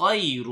خير.